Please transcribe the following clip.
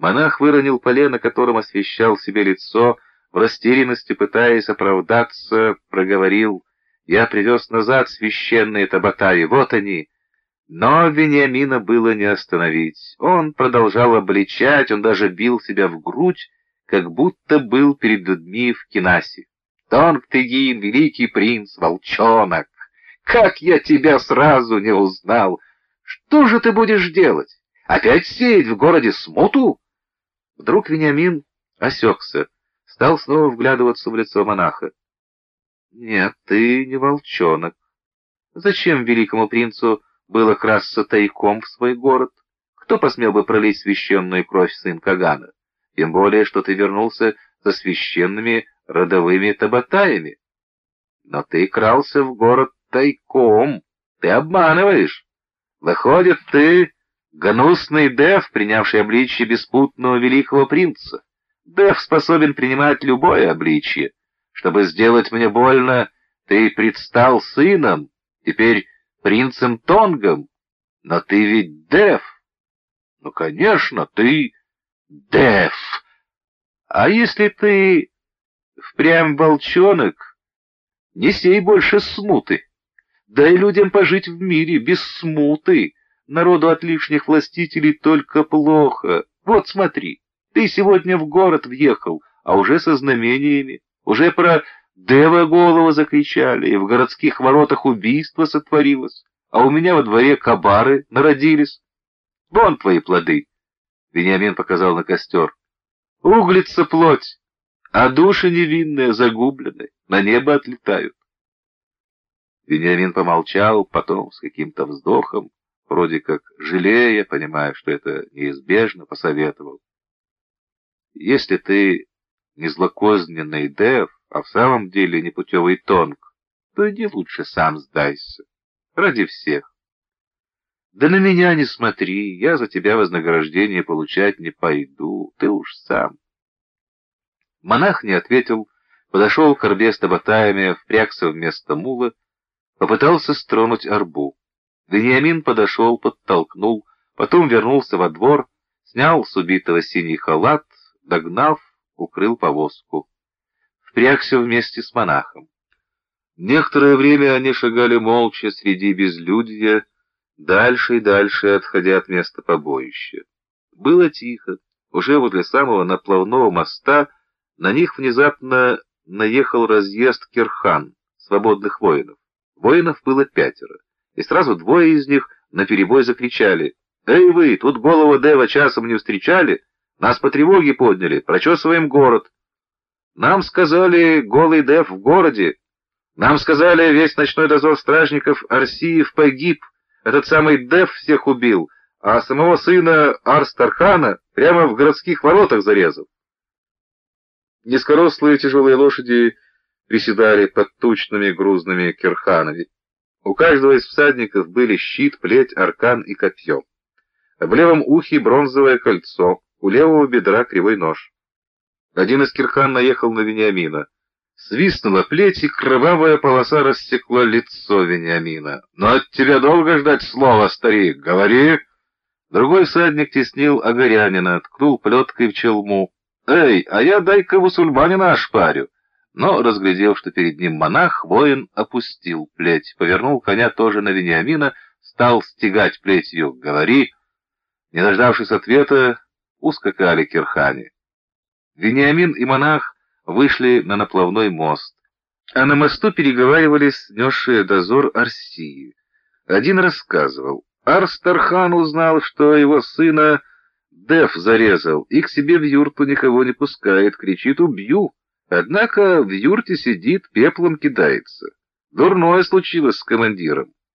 Монах выронил полено, которым освещал себе лицо, в растерянности пытаясь оправдаться, проговорил, «Я привез назад священные табатаи, вот они!» Но Вениамина было не остановить. Он продолжал обличать, он даже бил себя в грудь, как будто был перед людьми в кинасе. «Тонг Тыгин, великий принц, волчонок! Как я тебя сразу не узнал! Что же ты будешь делать? Опять сеять в городе смуту?» Вдруг Вениамин осекся, стал снова вглядываться в лицо монаха. «Нет, ты не волчонок. Зачем великому принцу было красться тайком в свой город? Кто посмел бы пролить священную кровь сын Кагана? Тем более, что ты вернулся со священными родовыми табатаями. Но ты крался в город тайком, ты обманываешь. Выходит, ты Гнусный Дев, принявший обличье беспутного великого принца. Дев способен принимать любое обличье. Чтобы сделать мне больно, ты предстал сыном, теперь принцем Тонгом. Но ты ведь Дев. Ну, конечно, ты Дев. А если ты впрямь волчонок, не сей больше смуты. Дай людям пожить в мире без смуты. Народу от лишних властителей только плохо. Вот смотри, ты сегодня в город въехал, а уже со знамениями, уже про Дева голову закричали, и в городских воротах убийство сотворилось, а у меня во дворе кабары народились. Вон твои плоды. Вениамин показал на костер. Углится плоть, а души невинные загублены, на небо отлетают. Вениамин помолчал, потом с каким-то вздохом вроде как жалея, понимая, что это неизбежно, посоветовал. Если ты не злокозненный Дев, а в самом деле непутевый Тонг, то иди лучше сам сдайся. Ради всех. Да на меня не смотри, я за тебя вознаграждение получать не пойду, ты уж сам. Монах не ответил, подошел к орбе с табатаями, впрягся вместо мула, попытался стронуть арбу. Вениамин подошел, подтолкнул, потом вернулся во двор, снял с убитого синий халат, догнав, укрыл повозку. Впрягся вместе с монахом. Некоторое время они шагали молча среди безлюдья, дальше и дальше отходя от места побоища. Было тихо. Уже возле самого наплавного моста на них внезапно наехал разъезд Кирхан, свободных воинов. Воинов было пятеро и сразу двое из них наперебой закричали. «Эй вы, тут голову Дева часом не встречали? Нас по тревоге подняли, прочесываем город. Нам сказали, голый Дев в городе. Нам сказали, весь ночной дозор стражников Арсиев погиб. Этот самый Дев всех убил, а самого сына Арстархана прямо в городских воротах зарезал». Низкорослые тяжелые лошади приседали под тучными грузными кирханами. У каждого из всадников были щит, плеть, аркан и копье. В левом ухе бронзовое кольцо, у левого бедра кривой нож. Один из кирхан наехал на Вениамина. Свистнула плеть, и кровавая полоса рассекла лицо Вениамина. «Но от тебя долго ждать слова, старик? Говори!» Другой всадник теснил огорянина, ткнул плеткой в челму. «Эй, а я дай-ка мусульманина ошпарю!» Но, разглядев, что перед ним монах, воин опустил плеть, повернул коня тоже на Вениамина, стал стегать плетью «Говори!». Не дождавшись ответа, ускакали кирхани. Вениамин и монах вышли на наплавной мост, а на мосту переговаривались несшие дозор Арсии. Один рассказывал, Арстархан узнал, что его сына Дев зарезал, и к себе в юрту никого не пускает, кричит «Убью!». Однако в юрте сидит, пеплом кидается. Дурное случилось с командиром.